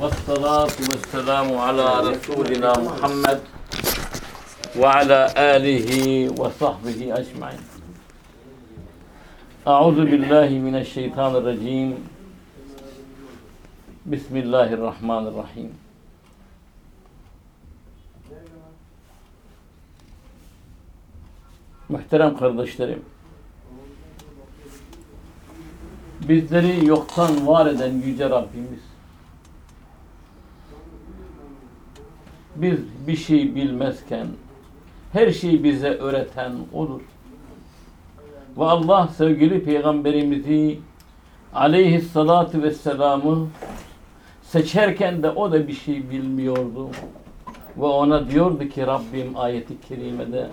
والصلاة والسلام على رسولنا محمد وعلى آله وصحبه أجمعين أعوذ بالله من الشيطان الرجيم بسم الله الرحمن الرحيم Muhterem kardeşlerim, bizleri yoktan var eden Yüce Rabbimiz, biz bir şey bilmezken, her şeyi bize öğreten O'dur. Ve Allah sevgili Peygamberimizi aleyhissalatu vesselam'ı seçerken de o da bir şey bilmiyordu. Ve ona diyordu ki Rabbim ayeti kerimede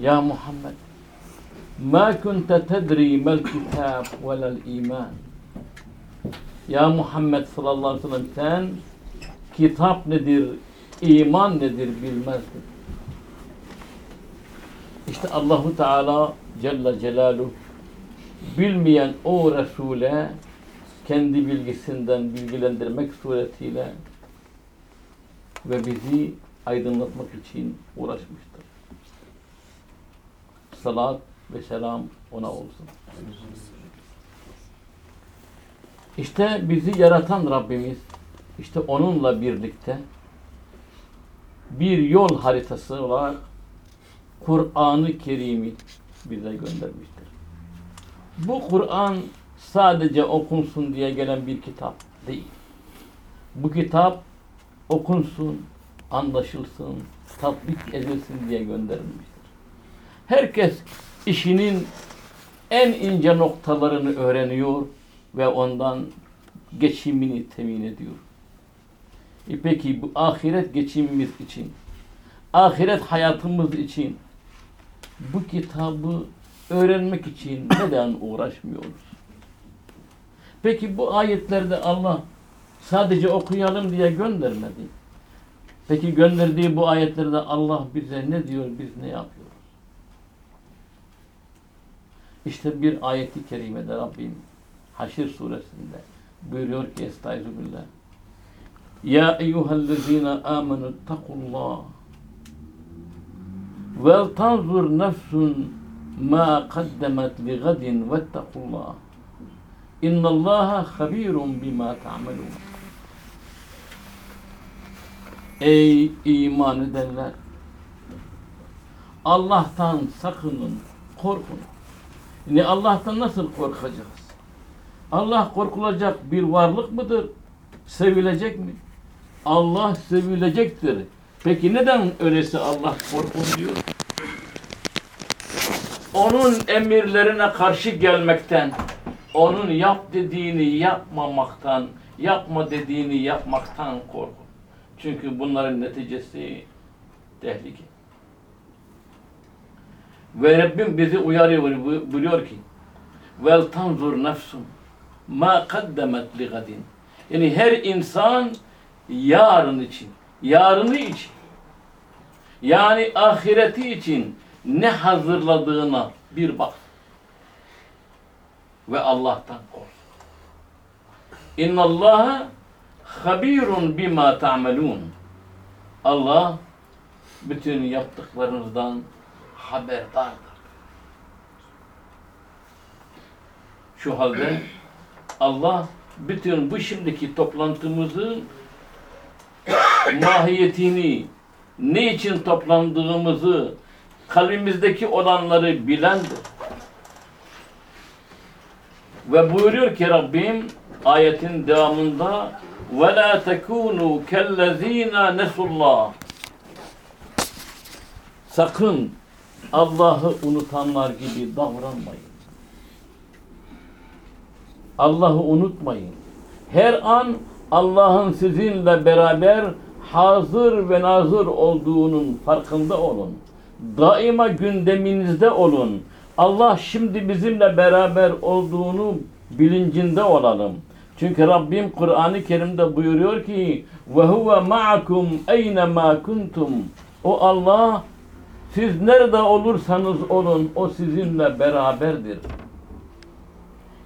Ya Muhammed Ma kunte tedri mel kitab velel iman Ya Muhammed sallallahu aleyhi ve sellem sen kitap nedir, iman nedir bilmezdin. İşte Allahu Teala Celle Celaluhu bilmeyen o Resul'e kendi bilgisinden bilgilendirmek suretiyle ve bizi aydınlatmak için uğraşmıştır. Salat ve selam ona olsun. İşte bizi yaratan Rabbimiz işte onunla birlikte bir yol haritası olarak Kur'an-ı Kerim'i bize göndermiştir. Bu Kur'an sadece okunsun diye gelen bir kitap değil. Bu kitap okunsun, anlaşılsın, tatbik edilsin diye gönderilmiştir. Herkes işinin en ince noktalarını öğreniyor ve ondan geçimini temin ediyor. E peki bu ahiret geçimimiz için, ahiret hayatımız için bu kitabı öğrenmek için neden uğraşmıyoruz? Peki bu ayetlerde Allah sadece okuyalım diye göndermedi. Peki gönderdiği bu ayetlerde Allah bize ne diyor, biz ne yapıyoruz? İşte bir ayeti kerimede Rabbim Haşir suresinde buyuruyor ki Estağfirullah Ya eyyühellezine amenu takullah vel tanzur nefsun ma kaddemet li gadin vettakullah İnnallaha habirun bima ta'melun Ey iman edenler Allah'tan sakının, korkun. Yani Allah'tan nasıl korkacağız? Allah korkulacak bir varlık mıdır? Sevilecek mi? Allah sevilecektir. Peki neden öyleyse Allah korkun diyor? Onun emirlerine karşı gelmekten, onun yap dediğini yapmamaktan, yapma dediğini yapmaktan korkun. Çünkü bunların neticesi tehlike. Ve Rabbim bizi uyarıyor, buyuruyor ki vel tanzur nefsum ma kaddemet li gadin. Yani her insan yarın için, yarını için, yani ahireti için ne hazırladığına bir bak. Ve Allah'tan kork. İnna Allaha habirun bima ta'melun. Allah bütün yaptıklarınızdan haberdardır. Şu halde Allah bütün bu şimdiki toplantımızın mahiyetini, ne için toplandığımızı, kalbimizdeki olanları bilendir. Ve buyuruyor ki Rabbim ayetin devamında وَلَا تَكُونُوا كَالَّذ۪ينَ نَسُوا اللّٰهِ Sakın Allah'ı unutanlar gibi davranmayın. Allah'ı unutmayın. Her an Allah'ın sizinle beraber hazır ve nazır olduğunun farkında olun. Daima gündeminizde olun. Allah şimdi bizimle beraber olduğunu bilincinde olalım. Çünkü Rabbim Kur'an-ı Kerim'de buyuruyor ki ve huve ma'akum eyne ma. O Allah siz nerede olursanız olun o sizinle beraberdir.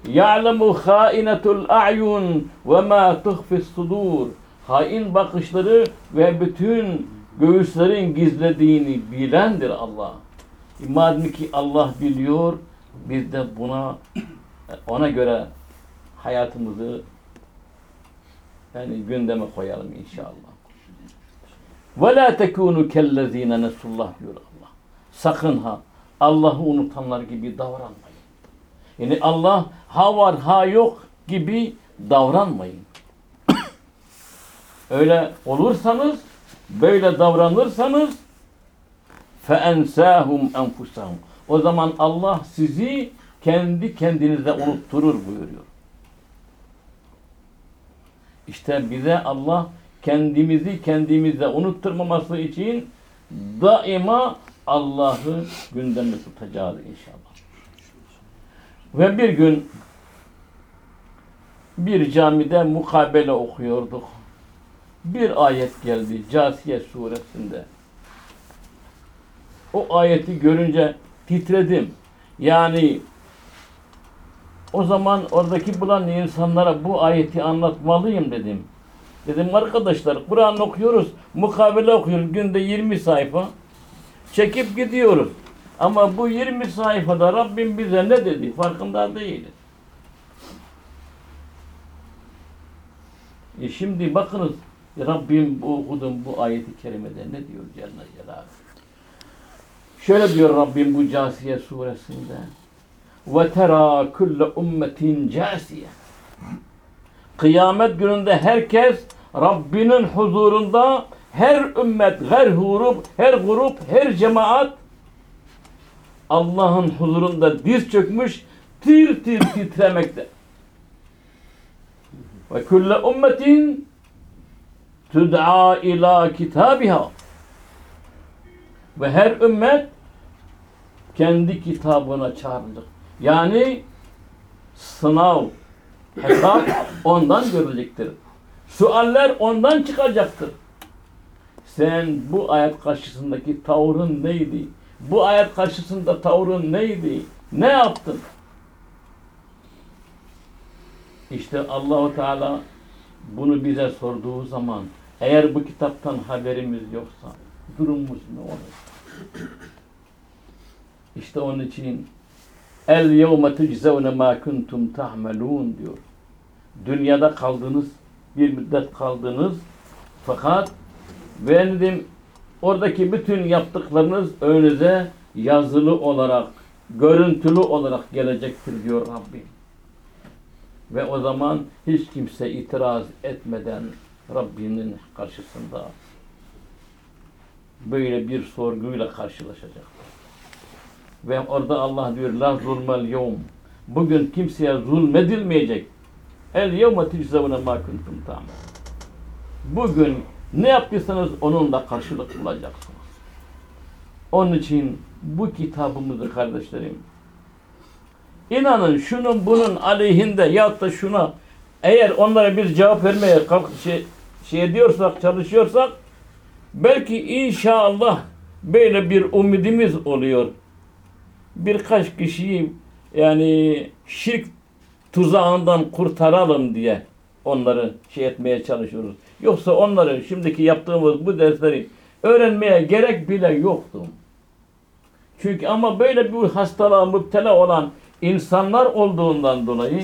Ya'lemu hainetul a'yun ve ma tuhfis sudur. Hain bakışları ve bütün göğüslerin gizlediğini bilendir Allah. Madem ki Allah biliyor, biz de buna ona göre hayatımızı yani gündeme koyalım inşallah. Ve la tekunu kellezine nesullah diyor Allah. Sakın ha Allah'ı unutanlar gibi davranmayın. Yani Allah ha var ha yok gibi davranmayın. Öyle olursanız, böyle davranırsanız فَاَنْسَاهُمْ اَنْفُسَهُمْ O zaman Allah sizi kendi kendinize unutturur buyuruyor. İşte bize Allah kendimizi kendimize unutturmaması için daima Allah'ı gündemde tutacağız inşallah. Ve bir gün bir camide mukabele okuyorduk. Bir ayet geldi Casiye suresinde. O ayeti görünce titredim. Yani o zaman oradaki bulan insanlara bu ayeti anlatmalıyım dedim. Dedim arkadaşlar Kur'an okuyoruz, mukabele okuyoruz günde 20 sayfa. Çekip gidiyoruz. Ama bu 20 sayfada Rabbim bize ne dedi farkında değiliz. E şimdi bakınız Rabbim bu okudum bu ayeti kerimede ne diyor Celle Celaluhu. Şöyle diyor Rabbim bu Casiye suresinde. Ve tera kulle ummetin casiye. Kıyamet gününde herkes Rabbinin huzurunda her ümmet, her grup, her grup, her cemaat Allah'ın huzurunda diz çökmüş, tir tir titremekte. Ve kulle ummetin tud'a ila kitabiha. Ve her ümmet kendi kitabına çağrılır. Yani sınav, hesap ondan görülecektir. Sualler ondan çıkacaktır. Sen bu ayet karşısındaki tavrın neydi? Bu ayet karşısında tavrın neydi? Ne yaptın? İşte Allahu Teala bunu bize sorduğu zaman eğer bu kitaptan haberimiz yoksa durumumuz ne olur? İşte onun için El yevme tujzevne ma kuntum tahmelun diyor. Dünyada kaldınız, bir müddet kaldınız fakat benim oradaki bütün yaptıklarınız önünüze yazılı olarak, görüntülü olarak gelecektir diyor Rabbim. Ve o zaman hiç kimse itiraz etmeden Rabbinin karşısında böyle bir sorguyla karşılaşacak. Ve orada Allah diyor la zulmel yevm. Bugün kimseye zulmedilmeyecek. El yevme tüczevne ma kuntum ta'mal. Bugün ne yaptıysanız onunla karşılık bulacaksınız. Onun için bu kitabımızı kardeşlerim inanın şunun bunun aleyhinde ya da şuna eğer onlara bir cevap vermeye kalk şey, şey diyorsak çalışıyorsak belki inşallah böyle bir umudumuz oluyor. Birkaç kişiyi yani şirk tuzağından kurtaralım diye onları şey etmeye çalışıyoruz. Yoksa onları şimdiki yaptığımız bu dersleri öğrenmeye gerek bile yoktu. Çünkü ama böyle bir hastalığa müptela olan insanlar olduğundan dolayı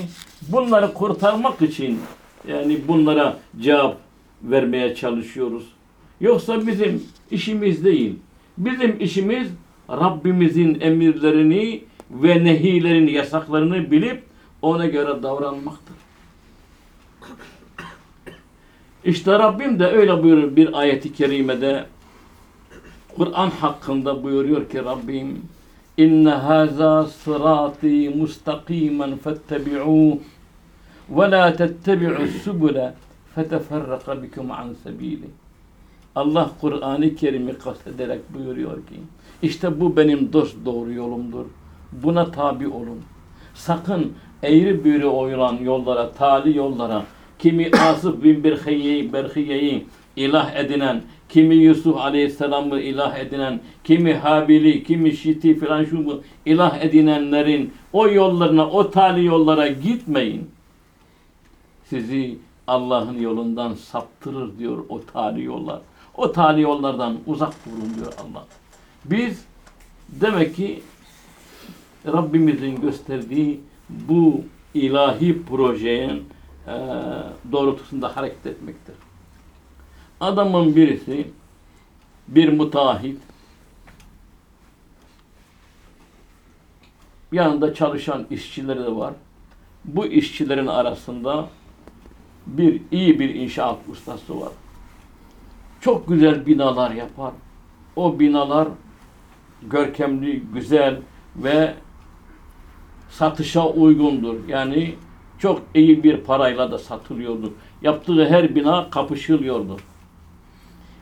bunları kurtarmak için yani bunlara cevap vermeye çalışıyoruz. Yoksa bizim işimiz değil. Bizim işimiz Rabbimizin emirlerini ve nehilerini, yasaklarını bilip ona göre davranmaktır. İşte Rabbim de öyle buyurur bir ayeti kerimede Kur'an hakkında buyuruyor ki Rabbim İnne haza sırati mustakimen fettebi'uh ve la tettebi'u subule feteferraka bikum an sebili. Allah Kur'an-ı Kerim'i kastederek buyuruyor ki işte bu benim dost doğru yolumdur. Buna tabi olun. Sakın eğri büğrü oyulan yollara, tali yollara, kimi Asıf bin Berhiye'yi, Berhiye'yi ilah edinen, kimi Yusuf Aleyhisselam'ı ilah edinen, kimi Habil'i, kimi Şit'i filan şu bu ilah edinenlerin o yollarına, o tali yollara gitmeyin. Sizi Allah'ın yolundan saptırır diyor o tali yollar. O tali yollardan uzak durun diyor Allah. Biz demek ki Rabbimizin gösterdiği bu ilahi projenin eee, doğrultusunda hareket etmektir. Adamın birisi bir mutahit yanında çalışan işçileri de var. Bu işçilerin arasında bir iyi bir inşaat ustası var. Çok güzel binalar yapar. O binalar görkemli, güzel ve satışa uygundur. Yani çok iyi bir parayla da satılıyordu. Yaptığı her bina kapışılıyordu.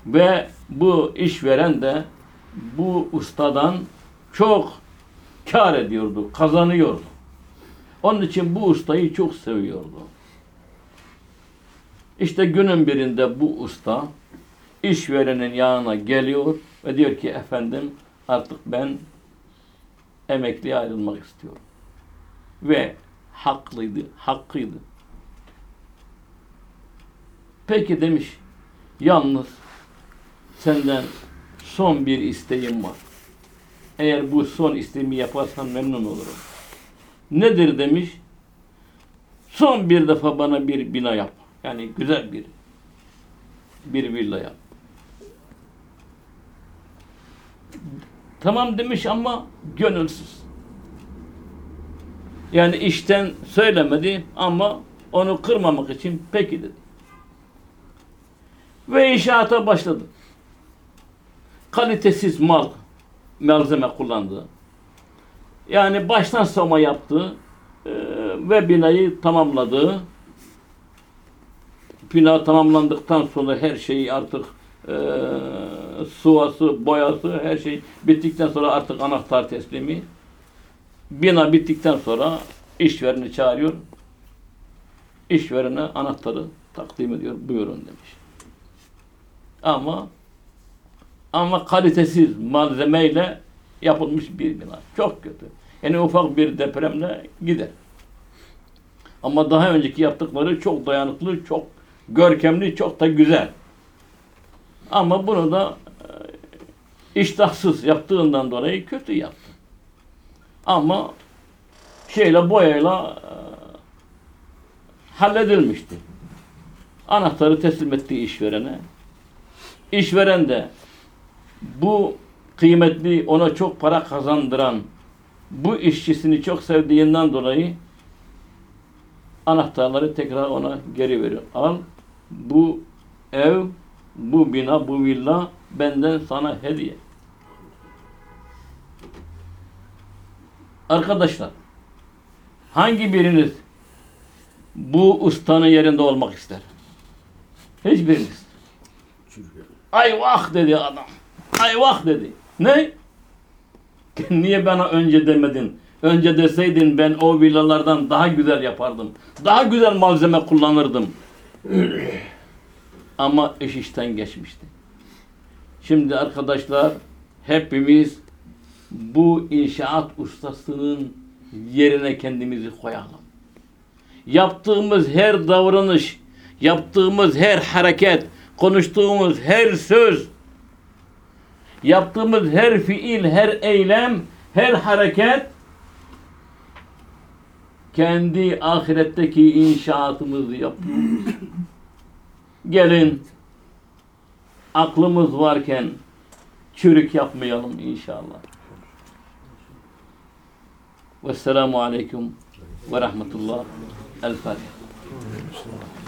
Ve bu işveren de bu ustadan çok kar ediyordu, kazanıyordu. Onun için bu ustayı çok seviyordu. İşte günün birinde bu usta işverenin yanına geliyor ve diyor ki efendim artık ben emekliye ayrılmak istiyorum. Ve haklıydı, hakkıydı. Peki demiş, yalnız senden son bir isteğim var. Eğer bu son isteğimi yaparsan memnun olurum. Nedir demiş? Son bir defa bana bir bina yap. Yani güzel bir bir villa yap. Tamam demiş ama gönülsüz. Yani işten söylemedi ama onu kırmamak için peki dedi. Ve inşaata başladı. Kalitesiz mal, malzeme kullandı. Yani baştan sona yaptı ve binayı tamamladı. Bina tamamlandıktan sonra her şeyi artık e, sıvası, boyası, her şey bittikten sonra artık anahtar teslimi. Bina bittikten sonra işvereni çağırıyor. İşverene anahtarı takdim ediyor. Buyurun demiş. Ama ama kalitesiz malzemeyle yapılmış bir bina. Çok kötü. Yani ufak bir depremle gider. Ama daha önceki yaptıkları çok dayanıklı, çok görkemli, çok da güzel. Ama bunu da e, iştahsız yaptığından dolayı kötü yaptı. Ama şeyle boyayla e, halledilmişti. Anahtarı teslim ettiği işverene. İşveren de bu kıymetli, ona çok para kazandıran bu işçisini çok sevdiğinden dolayı anahtarları tekrar ona geri veriyor. Al bu ev, bu bina, bu villa benden sana hediye. Arkadaşlar hangi biriniz bu ustanın yerinde olmak ister? Hiçbiriniz. Ay vah dedi adam. Ay vah dedi. Ne? Niye bana önce demedin? Önce deseydin ben o villalardan daha güzel yapardım. Daha güzel malzeme kullanırdım. Ama iş işten geçmişti. Şimdi arkadaşlar hepimiz bu inşaat ustasının yerine kendimizi koyalım. Yaptığımız her davranış, yaptığımız her hareket, konuştuğumuz her söz, yaptığımız her fiil, her eylem, her hareket kendi ahiretteki inşaatımızı yapıyoruz. Gelin aklımız varken çürük yapmayalım inşallah. Vesselamu aleyküm ve rahmetullah. El Fatiha.